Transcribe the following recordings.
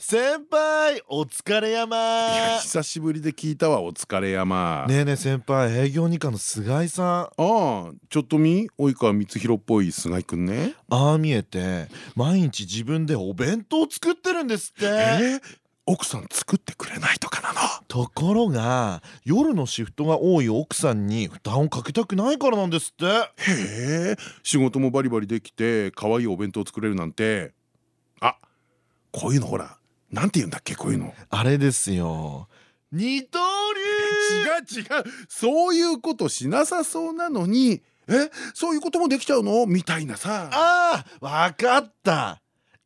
先輩お疲れ山。久しぶりで聞いたわお疲れ山。ねえねえ先輩営業二課の菅井さん。ああちょっと見及川光弘っぽい菅井くんね。ああ見えて毎日自分でお弁当作ってるんですって。えー奥さん作ってくれないとかなの？ところが夜のシフトが多い奥さんに負担をかけたくないからなんですって。へえ仕事もバリバリできて可愛いお弁当作れるなんて。あこういうのほらなんて言うんだっけこういうの。あれですよ。二刀流。違う違う。そういうことしなさそうなのにえそういうこともできちゃうの？みたいなさ。ああわかった。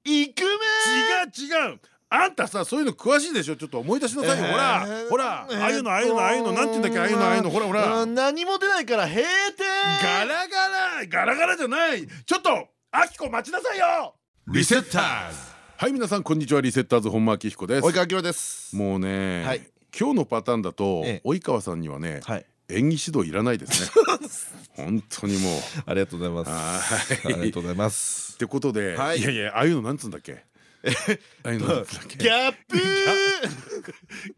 イクメ違う違う。あんたさそういうの詳しいでしょ？ちょっと思い出しなさいよ、ほらえーほら、えーああいうのああいうのああいうの。なんて言うんだっけ？ああいうのああいうの。ほらほら。うん何も出ないから閉店。ガラガラ。ガラガラじゃない。ちょっとあきこ待ちなさいよ。リセッターズはい皆さんこんにちは。リセッターズ本間明彦です。及川明です。もうね、はい。今日のパターンだと、ええ。及川さんにはね、はい。演技指導いらないですね。本当にもう。ありがとうございます。はい。ありがとうございます。ってことで、はい。い、やいやああいうのなんつうんだっけ？ああいうのなんつうんだっけ？ギャップ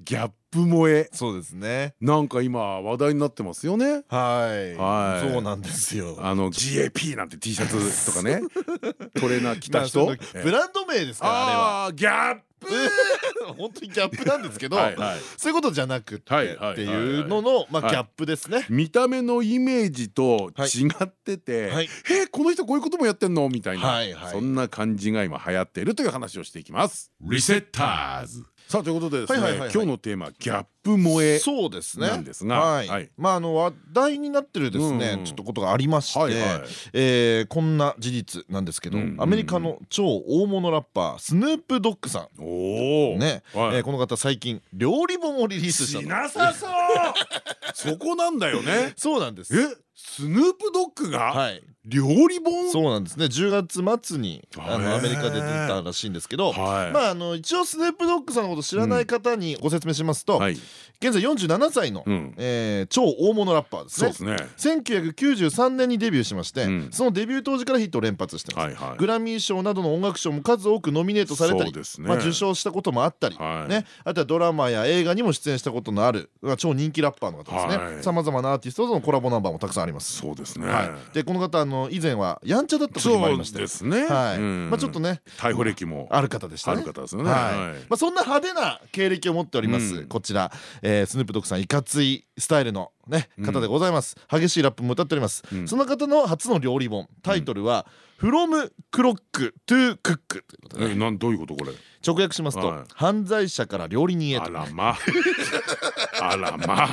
ギャップ萌え。そうですね。なんか今話題になってますよね。はい。はい。そうなんですよ。あの GAP なんて T シャツとかね。トレーナー着た人。のブランド名ですからあれは。ギャップ。本当にギャップなんですけどはいはい。そういうことじゃなくてっていうののまあはい。ギャップですね。見た目のイメージと違ってて、はい。えこの人こういうこともやってんの？みたいな、そんな感じが今流行っているという話をしていきます。リセッターズさあということで今日のテーマギャップ萌えそうですね。なんですがはい。はい。まああの話題になってるですねちょっとことがありましてはえーこんな事実なんですけどアメリカの超大物ラッパースヌープドッグさおおんね。はい。えーこの方最近料理本をリリースしたしとなさそう。そこなんだよね。そうなんです。えスヌープドッグがはい料理本？そうなんですね。10月末にあのアメリカで出たらしいんですけどはい。まああの一応スヌープドッグさんのこと知らない方にご説明しますとはい。現在47歳のうん。えー超大物ラッパーですね。そうですね。1993年にデビューしまして、うん。そのデビュー当時からヒットを連発してます、はいはい。グラミー賞などの音楽賞も数多くノミネートされたり、ね。まあ、受賞したこともあったり、はい。ね、あとはドラマや映画にも出演したことのあるまあ超人気ラッパーの方ですはい。ねさまざまなアーティストとのコラボナンバーもたくさんあります。そうですね。はい、でこの方あの以前はやんちゃだった時もありましてそうですね。まあ、ちょっとね。逮捕歴もある方でしたね。ある方ですよね。はい。はい。まあ、そんな派手な経歴を持っております、うん。こちら、えースヌープドッグさんいかついスタイルの、ね、うん。方でございます、激しいラップも歌っております、うん。その方の初の料理本タイトルは「From Crock to Cook」ということで、えなんどういうことこれ？直訳しますと、はい。犯罪者から料理人へと。あらま。あらま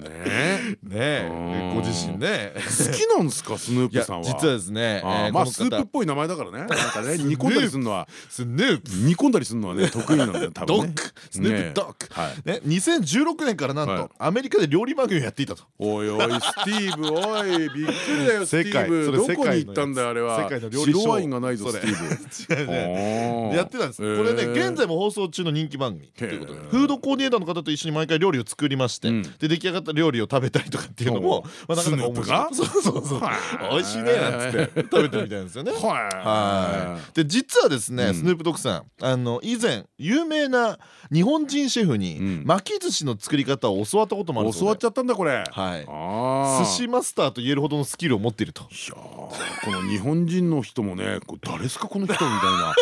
ね。え。ねご自身ね。好きなんですかスヌープさんは？実はですね、まあスープっ方ぽい名前だからね。なんかね煮込んだりするのは。スヌープ。煮込んだりするのはね得意なんだよ多分スヌープドッグ、はい。ね、2016年からなんと、はい。アメリカで料理番組をやっていたと。おいおいスティーブおいびっくりだよ スティーブ。どこに行ったんだよあれは。白ワインがないぞスティーブ。やってたんです、これね現在も放送中の人気番組ということで。フードコーディネーターの方と一緒に毎回料理を作りまして、うん。で出来上がった料理を食べたりとかっていうのも、まあ、なかなか面白いスヌープが？そうそうそうはい。美味しいねなんつって食べてみたいんですよね。はい。はい。で実はですね、うん。スヌープドッグさんあの以前有名な日本人シェフにうん。巻き寿司の作り方を教わったこともあるそうで。教わっちゃったんだこれ。はい。寿司マスターと言えるほどのスキルを持っていると。いやーこの日本人の人もね誰ですかこの人みたいな。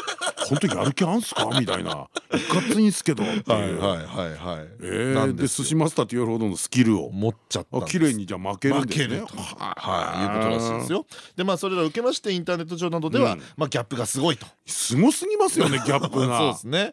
本当にやる気あんすか？みたいな。いかついんすけどっていう。はいはいはいはい。えーで寿司マスターって言われるほどのスキルを持っちゃった綺麗にじゃあ負けるんですね。はいいうことらしいですよ。でまあそれらを受けましてインターネット上などでは、うん。まあギャップがすごいと。すごすぎますよね ギャップが。そうですね。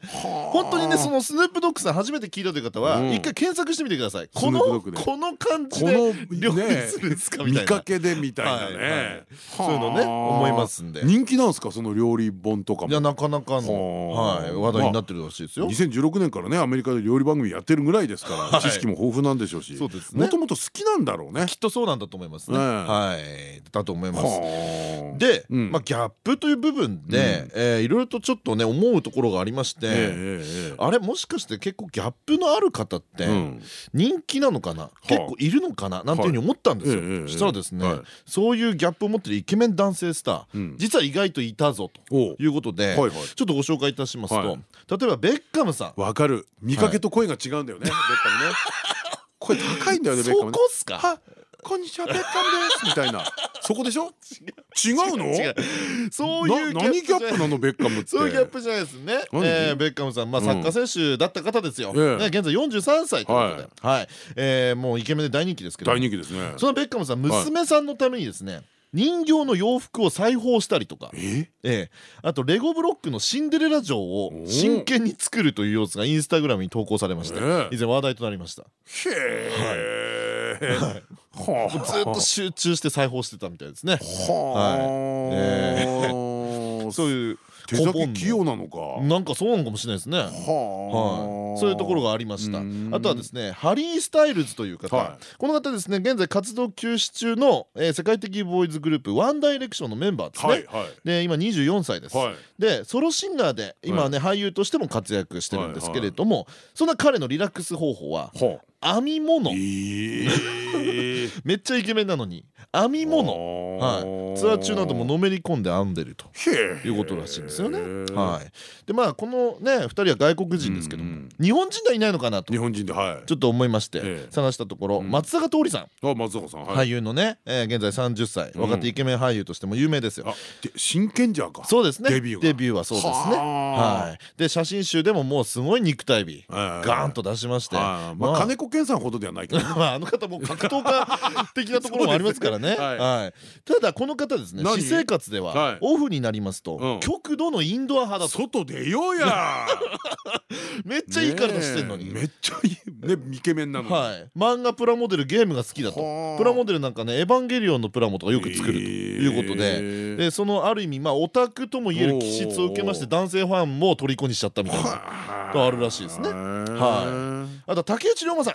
本当にねそのスヌープドッグさん初めて聞いたという方は、うん。一回検索してみてください。このこの感じこでの料理ねするんですか？みたいな。見かけでみたいなね。そういうのね思いますんで。人気なんですか？その料理本とかも。いやなかなかかの、はい、話題になってるらしいですよ。2016年からねアメリカで料理番組やってるぐらいですから知識も豊富なんでしょうしそうですね。もともと好きなんだろうね。きっとそうなんだと思いますね。ねはい、だと思います。はあ。で、ギャップという部分で、えーいろいろとちょっとね思うところがありまして、あれもしかして結構ギャップのある方ってうん。人気なのかな、結構いるのかな？なんていうふうに思ったんですよ。したらですね、はい。そういうギャップを持ってるイケメン男性スター、うん。実は意外といたぞということで、ちょっとご紹介いたしますと、はい。例えばベッカムさん。わかる。見かけと声が違うんだよね ベッカムね声高いんだよねベッそカムね。こっすかはこんにちはベッカムですみたいな。そこでしょ？違うの？違うそういうな何ギャップなのベッカムって？そういうギャップじゃないですね。ベッカムさん、まあ、うん。サッカー選手だった方ですよ。現在43歳ということで、はい、えーもうイケメンで大人気ですけど。大人気ですね。そのベッカムさん、娘さんのためにですね。人形の洋服を裁縫したりとか、え？ええ。あとレゴブロックのシンデレラ城を真剣に作るという様子がインスタグラムに投稿されまして、ええ。以前話題となりました。へえ。はあ。ずっと集中して裁縫してたみたいですね。はあ。そういう手先器用なのか。なんかそうなのかもしれないですね。ははい、そういうところがありました。うん。あとはですねハリー・スタイルズという方、はこの方ですね現在活動休止中の、えー世界的ボーイズグループワンダイレクションのメンバーですね、はいはい。で今24歳です、はい。でソロシンガーで今はね、俳優としても活躍してるんですけれども、そんな彼のリラックス方法はは編み物。あええめっちゃイケメンなのに。編み物。はい、ツアー中などものめり込んで編んでると。いうことらしいんですよね。はい、でまあこのね2人は外国人ですけども、うん。日本人ではいないのかなと。日本人ではい。ちょっと思いまして、ええ。探したところ、うん。松坂桃李さん、あ松坂さん俳優のね、えー現在30歳うん。若手イケメン俳優としても有名ですよ。あで真剣じゃか。そうですね。デビューが。はそうですね。はい、で写真集でももうすごい肉体美ガガーンと出しまして、金子健さんほどではないけどね。まああの方も格闘家的なところもありますからね。ねはいはい。ただこの方ですね、何？私生活でははい。オフになりますと、うん。極度のインドア派だと。外出ようや。めっちゃいい体してんのに。めっちゃいい。ねイケメンなのに。はい、漫画プラモデルゲームが好きだと。はあプラモデルなんかね「エヴァンゲリオン」のプラモとかよく作るということで,、へえでそのある意味まあオタクともいえる気質を受けまして男性ファンも虜にしちゃったみたいながあ。るらしいですね。はあとは竹内涼真さん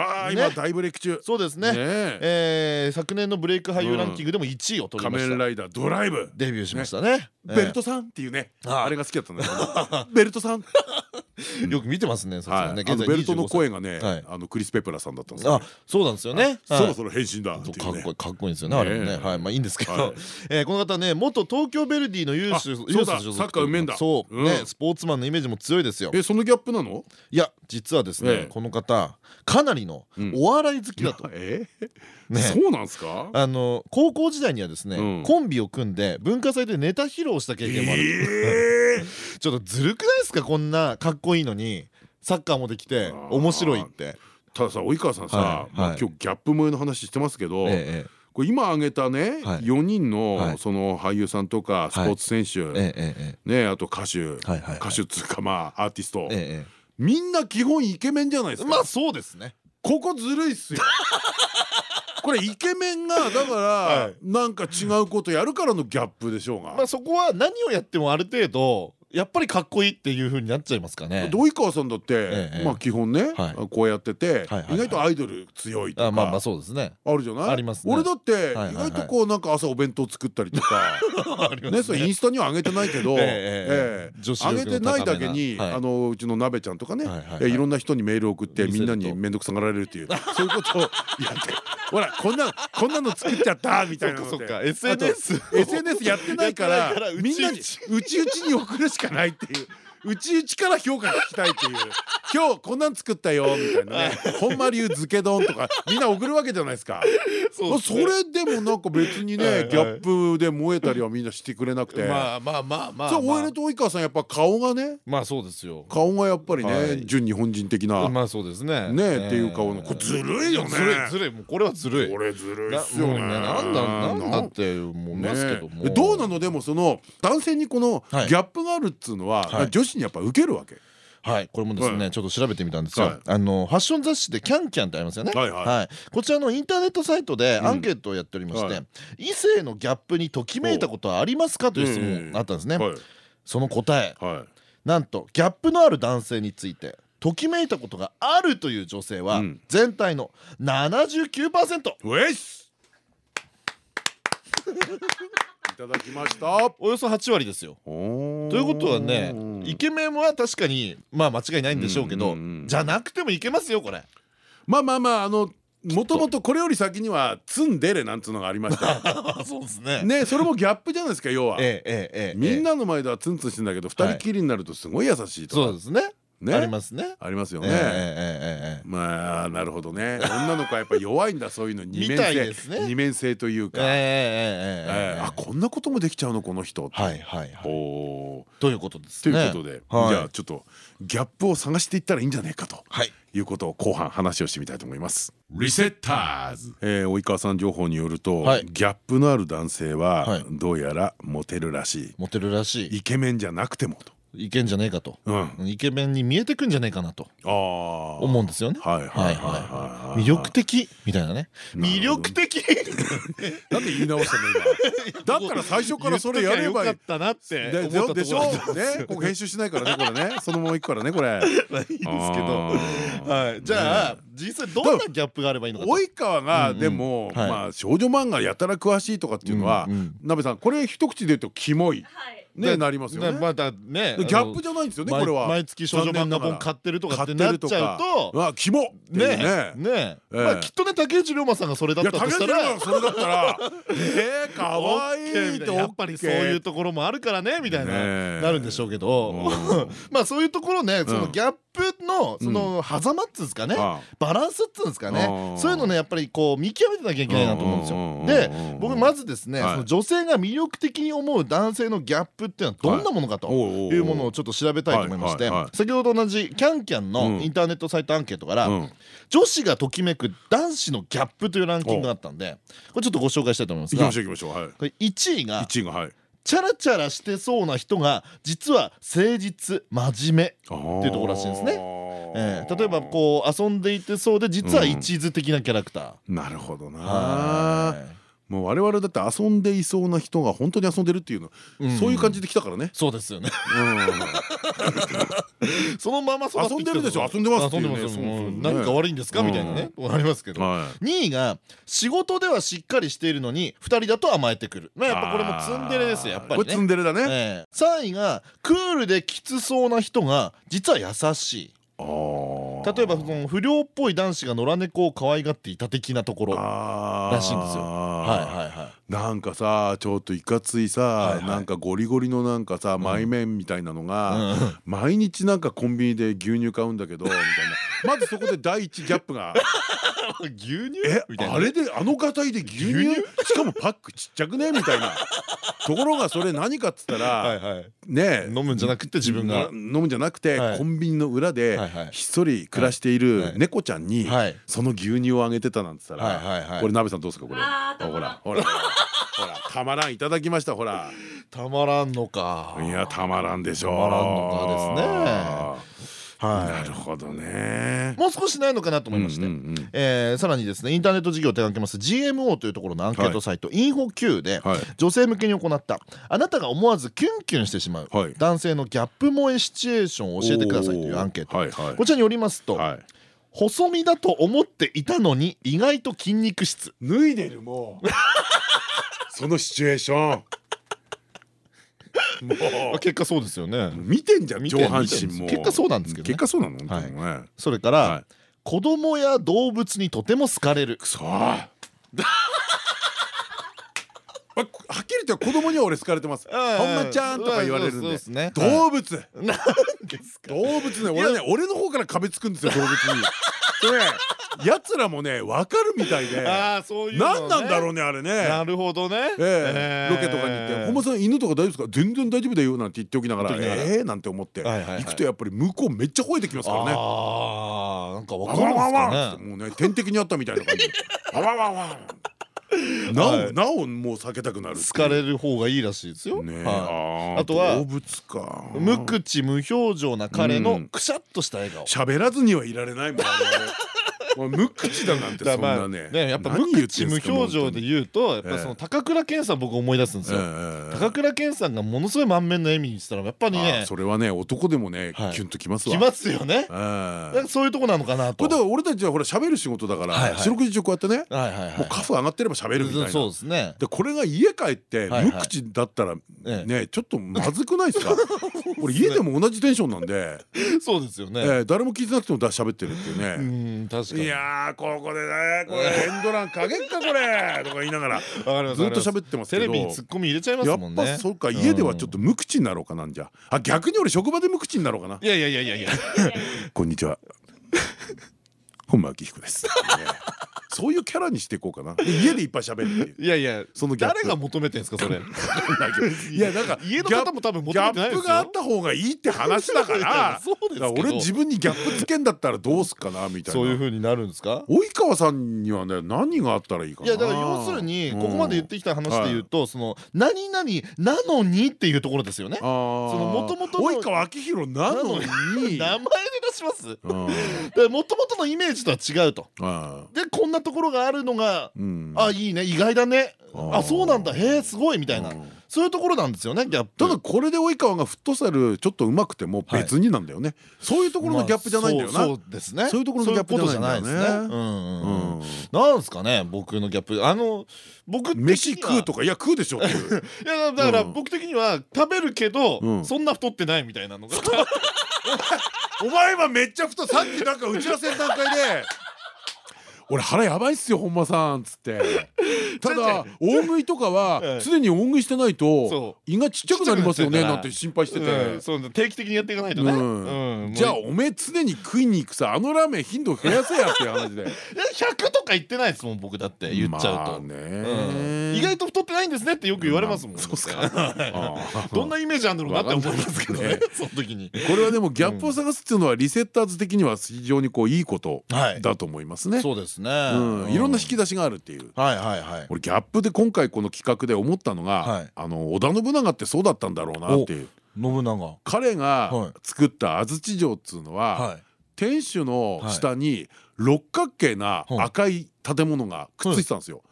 あね。今大ブレイク中。そうですね。ねえ。えー昨年のブレイク俳優ランキングでも1位を取り仮ました。面ライダードライブ。デビューしましたね。えーベルトさんっていうねああ。れが好きだったんだよ ベルトさん。よく見てますねそね。現在ベルトの25歳声がねはい。あのクリス・ペプラーさんだったんですよ。あそうなんですよね。そろろそろ変身だかっこいいかっこいいんですよねあれもね。はい。まあいいんですけど、はい。えーこの方ね元東京ヴェルディのユースあユースサッカーうめえんだ。そう、うん。ねスポーツマンのイメージも強いですよ。えそのギャップなの？いや実はですね、ええ。この方かなりのうん。お笑い好きだと、え？ね。そうなんですか？あの高校時代にはですね、うん。コンビを組んで文化祭でネタ披露した経験もある、ええ ちょっとずるくないですか？こんなかっこいいのにサッカーもできて面白いって、たださ及川さんさ今日ギャップ萌えの話してますけどええこれ今挙げたねはい。4人はい。のその俳優さんとかスポーツ選手ねあと歌手歌手っつうかまあアーティストみんな基本イケメンじゃないですか。えまあそうですねここずるいっすよ。これイケメンがだからなんか違うことやるからのギャップでしょうが。まあそこは何をやってもある程度やっぱりかっこいいっていう風になっちゃいますかね。及川さんだってええまあ基本ねはい。こうやってて意外とアイドル強いとあまあまあかそうですね。あるじゃない？ありますね。俺だって意外とこうなんか朝お弁当作ったりとか。ね。それインスタには上げてないけど 上げてないだけにあのうちの鍋ちゃんとかねはいろんな人にメールを送ってみんなに面倒くさがられるっていう。そういうことをやって。ほらこんなこんなの作っちゃったみたいなのっ SNS SNS てないからやってないからみんなにうちうちに送るしかないっていう。内々から評価聞きたいっていう今日こんなん作ったよみたいなね。本間流漬け丼とかみんな送るわけじゃないですか。それでもなんか別にねギャップで燃えたりはみんなしてくれなくて。まあまあまあまあそうおいれと及川さんやっぱ顔がね。まあそうですよ。顔がやっぱりはい。ね純日本人的な。まあそうですね。ねっていう顔の。これずるいよね。ずるいずるい。もうこれはずるい。これずるいなっすよね。なんだなんだって思いますけども。ね。どうなの？でもその男性にこのギはい。ャップがあるっつうのははい。女子にやっぱ受けるわけはい。これもですはい。ねちょっと調べてみたんですよ、はい。あのファッション雑誌でキャンキャンってありますよね。はいはい。こちらのインターネットサイトでうん。アンケートをやっておりまして、はい。異性のギャップにときめいたことはありますかという質問があったんですね、はい。その答え。はい。なんとギャップのある男性についてときめいたことがあるという女性はうん。全体の79%ウェイスいただきましたおよそ8割ですよ。とということはねイケメンは確かにまあ間違いないんでしょうけどじゃなくてもいけますよこれ。まあまあまああのもともとこれより先にはツンデレなんつうのがありました そうですね。ねそれもギャップじゃないですか要はええええええみんなの前ではツンツンしてんだけど二人きりになるとすごい優しいとかそうですね。ね、ありますね。ありますよね、えーえー、まあなるほどね。女の子はやっぱ弱いんだそういうの。二面性、ね、二面性というか、え、あこんなこともできちゃうのこの人。はいはいはい。ということですね。ということで、はい、じゃあちょっとギャップを探していったらいいんじゃないかと、はい、いうことを後半話をしてみたいと思います。リセッターズ、えー、及川さん情報によると、はい、ギャップのある男性はどうやらモテるらしい。モテるらしい。イケメンじゃなくてもと。い。いけんじゃねえかと。うん。イケメンに見えてくんじゃねえかなとああ。思うんですよね。はいはいはい。魅力的みたいなね。魅力的？なんで言い直したの今。だったら最初からそれやればよかっ。たなってで思ったところでしょ？ね、ここ編集しないからねこれね そのままいくからねこれ。いいですけど。はい。じゃあ実際どんなギャップがあればいいのかと。及川がうんうんでもはいまあ少女漫画やたら詳しいとかっていうのはなべさんこれ一口で言うとキモいはい。ねなりますよね。まだね。ギャップじゃないんですよねこれは。毎月少女漫画本買ってるとかってなっちゃうと。あキモねね。ね。ええ。まあきっとね竹内涼真さんがそれだったとしたら。がそれだったら。えー、かわいいって。やっぱりそういうところもあるからねみたいねなえ。なるんでしょうけど。うん。まあそういうところねそのうん。ギャップのその狭間っつうんですかね。あバランスっつうんですかね。うん。そういうのねやっぱりこう見極めてなきゃいけないなと思うんですうんよ。でうん僕まずですねはい。その女性が魅力的に思う男性のギャップっていうのはどんなものかとい。うものをちょっと調べたいと思いまして先ほど同じキャンキャンのうん。インターネットサイトアンケートからうん。女子がときめく男子のギャップというランキングがあったんでこれちょっとご紹介したいと思いますが行きましょう行きましょう。はい。これ1位が一位がはいチャラチャラしてそうな人が実は誠実真面目、っていうところらしいんですね。えー例えばこう遊んでいてそうで実は一途的なキャラクター。なるほどな。はいもう我々だって遊んでいそうな人が本当に遊んでるっていうのうん。そういう感じで来たからね。そうですよね。うん。そのまま遊んでるでしょ遊んでます遊んでます何か悪いんですか？みたいなね。ありますけど。はい。2位が仕事ではしっかりしているのに2人だと甘えてくる。まあやっぱこれもツンデレですよやっぱりこれツねンデレだね。ええ。3位がクールできつそうな人が実は優しい例えばその不良っぽい男子が野良猫を可愛がっていた的なところらしいんですよ。はいはいはいなんかさちょっといかついさ、はいはい。なんかゴリゴリのなんかさ前面みたいなのが、うん。毎日なんかコンビニで牛乳買うんだけどみたいな。まずそこで第一ギャップが。牛乳？えみたいな。あれであのがたいで牛乳？牛しかもパックちっちゃくね？みたいな。ところがそれ何かっつったら、はいはい。ね飲むんじゃなくて自分が。飲むんじゃなくて、はい。コンビニの裏ではいはい。ひっそり暮らしていはい。るはい。猫ちゃんにはい。その牛乳をあげてたなんて言ったら、はいはいはい。これ鍋さんどうですかこれ。ほらほらほらたまらんいただきましたほら。たまらんのか。いやたまらんでしょう。たまらんのかですね。はい。なるほどね。もう少しないのかなと思いまして、さらにですねインターネット事業を手掛けます GMO というところのアンケートサイト、インフォ Q で、はい。女性向けに行った。あなたが思わずキュンキュンしてしまう、はい。男性のギャップ萌えシチュエーションを教えてくださいというアンケート、はいはい。こちらによりますと、はい細身だと思っていたのに意外と筋肉質。脱いでるもう そのシチュエーション。も結果そうですよね。う見てんじゃん見て上半身も。結果そうなんですけどね。結果そうなの？はい。それから、はい。子供や動物にとても好かれる。くそ ーはっきり言って子供には俺好かれてます。ほんまちゃんとか言われるんで。ね。動物。動物ね俺ね俺の方から壁つくんですよ動物に。それね。やつらもね分かるみたいで。ああそういうのね。何なんだろうねあれね。なるほどね。ええ。ロケとかに行って「本間さん犬とか大丈夫ですか？全然大丈夫だよ」なんて言っておきながら「言っておきながらええ」なんて思って行くとやっぱり向こうめっちゃ吠えてきますからね。ああなんかわワかるんですかね。もうね天敵にあったみたいな感じで。ワワワワ なはい。おなおもう避けたくなる好かれる方がいいらしいですよ。ああとは動物か。い無口無表情な彼のうん。くしゃっとした笑顔。喋らずにはいられないもん我々おい無口だなんてそんなね。ねやっぱ無口無表情で言うとやっぱええ。その高倉健さん僕思い出すんですよ。ええ高倉健さんがものすごい満面の笑みにしたらやっぱりあねそれはね男でもねはい。キュンときますわ。きますよね。ええ。なんかそういうとこなのかなことれだから俺たちはほら喋る仕事だから四六時中こうやってねはいはいはい。もうカフ上がってれば喋るみたいな。そうですね。でこれが家帰って無口だったらええ。ねちょっとまずくないですか？俺家でも同じテンションなんで。そうですよね。ええ誰も聞いてなくてもだ喋ってるっていううねん確かに。いやーここでねこれエンドランかけっかこれ。とか言いながらずっと喋ってますけど。テレビにツッコミ入れちゃいますやっもんね。ぱそうか家ではちょっと無口になろうかなんじゃ。あ逆に俺職場で無口になろうかな。いやいやいやいや。い やこんにちは。本間明彦です、ね そういうキャラにしていこうかな。で家でいっぱい喋るっていう。いやいやそのギャップ。誰が求めてんすかそれ。いやなんか家の方も多分求ギャめてないですよ。ップがあった方がいいって話だから。俺自分にギャップつけんだったらどうすっかなみたいな。そういう風になるんですか？及川さんにはね何があったらいいかな。いやだから要するにここまで言ってきた話で言うとその何々なのにっていうところですよね。そのの元々の及川明宏なのに。名前で出します？うん。もともとのイメージとは違うと。あでこんなところがあるのがうん。あいいね。意外だね。ああそうなんだ。へえすごいみたいな。うん。そういうところなんですよねギャップ。ただこれで及川がフットサルちょっと上手くても別になんだよね。そういうところのギャップじゃないんだよな。まあそうですね。そういうところのギャップじゃないんだよね。ないですね。うんですかね僕のギャップ。あの僕飯食うとかいや食うでしょっていう。いやだからうん。僕的には食べるけど、うん。そんな太ってないみたいなのが。お前はめっちゃ太さっきなんか打ち合わせの段階で俺腹やばいっすよ本間さんっつって。ただ大食いとかはええ 常に大食いしてないとそ胃がちっちゃくなりますよねなんて心配してて。定期的にやっていかないとね、じゃあおめえ常に食いに行くさ。あのラーメン頻度増やせやっていう話で。いや100とか言ってないですもん僕だって。言っちゃうと、ね意外と太ってないんですねってよく言われますもん、そうっすか。はい どんなイメージあるんだろうなって思いますけどね。その時に。これはでもギャップを探すっていうのはリセッターズ的には非常にこういいことはい。だと思いますね。そうですね、うん。いろんな引き出しがあるっていう。はいはいはい。俺ギャップで今回この企画で思ったのが、はい。あの織田信長ってそうだったんだろうなっていう。信長。彼はい。が作った安土城っつうのは、はい。天守の下に六角形なはい。赤い建物がくっついてたんですよ。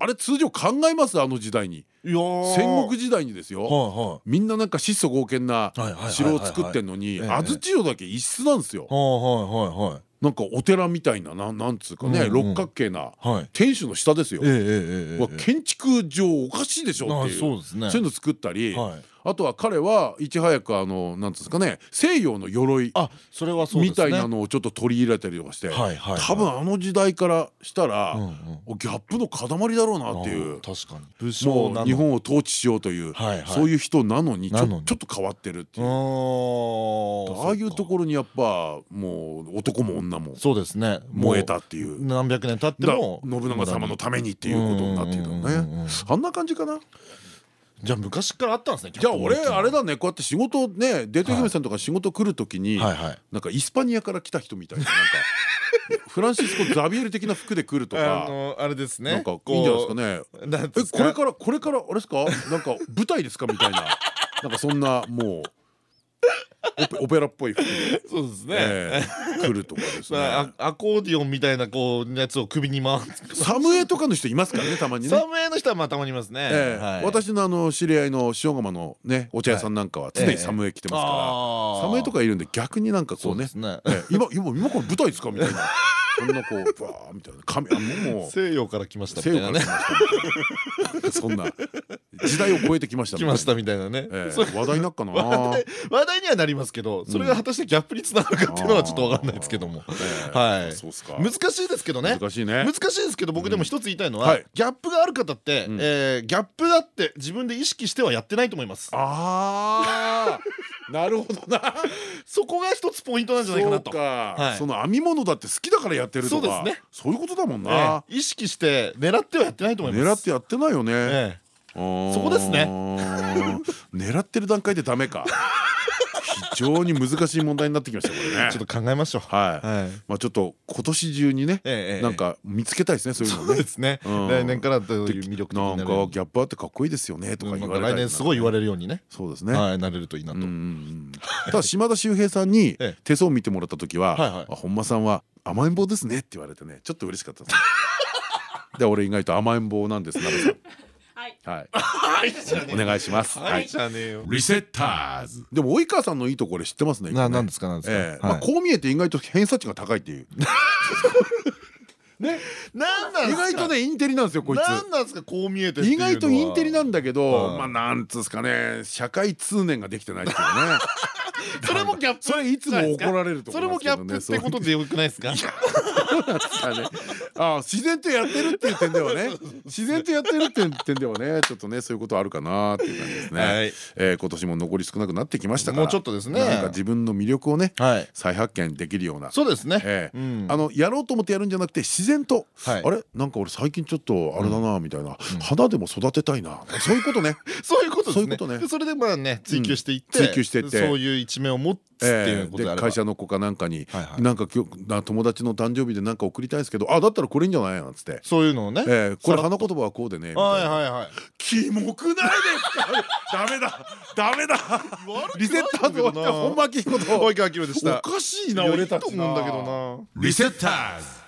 あれ通常考えますあの時代に。戦国時代にですよ。はみんななんか質素剛健な城を作ってんのにええ。安土城だけ一室なんですよ。なんかお寺みたいななんなんつうかね、六角形な天守の下ですよ。建築上おかしいでしょあっていう。そうですね。そういうの作ったり、はいあとは彼はいち早くあのなんつうんですかね西洋の鎧あそれはそうみたいなのをちょっと取り入れたりとかして、多分あの時代からしたら、ギャップの塊だろうなっていう確かに。武将もう日本を統治しようという、そういう人なのにちょっと変わってるっていう。ああいうところにやっぱもう男も女もそうですね。燃えたっていう。何百年経ってだも信長様のためにっていうことになっていたね。あんな感じかな。じゃあ昔からあったんですねじゃあ俺あれだだねこうやって仕事ねデート姫さんとか仕事来る時になんかイスパニアから来た人みたいななんか フランシスコ・ザビエル的な服で来るとあかのあれですね。なんかいいんじゃないですかね。か。ねえこれからこれからあれですか？なんか舞台ですか？みたいな。なんかそんなもう オペラっぽい服で、そうですね。ええ。来るとかですね。あアコーディオンみたいなこうやつを首に回すサムエとかの人いますからねたまにね。サムエの人はまあたまにいますね。ええ。はい。私のあの知り合いの塩釜のねお茶屋さんなんかは常にサムエ着てますから、あー。サムエとかいるんで逆になんかこうね。今今今これ舞台ですか？みたいなそんなこうバーみたいな。髪あもう西洋から来ました西みたいなね。そんな時代を超えてきました来ましたみたいなね。話題になっかな。話題話題にはなりますけどそれが果たしてギャップにつながるかっていうのはちょっとわかんないですけども。ええ。はい。難しいですけどね。難しいね。難しいですけど僕でも一つ言いたいのは、はい。ギャップがある方って、ギャップだって自分で意識してはやってないと思います。あー。なるほどな。そこが一つポイントなんじゃないかなと。その編み物だって好きだからやってるとかそうですね。そういうことだもんえな、え意識して狙ってはやってないと思います。狙ってやってないよね、ええ。そそこですね。狙ってる段階でダメか。非常に難しい問題になってきましたこれね。ちょっと考えましょう。はい。はい。まあちょっと今年中にねええなんか見つけたいですねそういうのですね。うん。来年からどういう魅力的なんかギャップあってかっこいいですよねとか来年すごい言われれるようにね。そうですね。はいなれるといいなと。ただ島田秀平さんに ええ。手相を見てもらった時ははいはい「あ本間さんは甘えん坊ですね」って言われてねちょっと嬉しかったです で俺意外と甘えん坊なんですなべさん。はい。お願いします。ははい。いじゃねえよリセッターズ。でも及川さんのいいところ知ってますねななんですかなんですか。ええ。まあはいこう見えて意外と偏差値が高いっていう。ね。なんなん意外とねインテリなんですよこいつ。なんなんですかこう見えて意外とインテリなんだけどはいまあなんつうんですかね。社会通念ができてないっていうねそれもギャップそれいつも怒られるとそ思いれますけどね。もギャップってことでよくないですか？そうなんですかね。あ自然とやってるっていう点ではね。自然とやってるっていう点ではねちょっとねそういうことあるかなっていう感じですね、はい。えー今年も残り少なくなってきましたからもうちょっとですね。なんか自分の魅力をねはい。再発見できるような。そうですね。ええ。うん。あのやろうと思ってやるんじゃなくて自然と、はい。あれ？なんか俺最近ちょっとあれだなみたいな、花でも育てたいな。そういうことね。そういうことですね。そういうことね。でそれでまあね追求していって。追求していって。そういう一面を持つっていうことであれば。会社の子かなんかに、なんか今日な友達の誕生日でなんか送りたいんですけどあだったらこれいいんじゃないなんつって。そういうのをね。ええこれ花言葉はこうでねはいはいはい。キモくないですか？ダメだ。ダメだ。リセッターズ本間明彦と。及川明でしたおかしいな俺たちいいと思うんだけどな。リセッターズ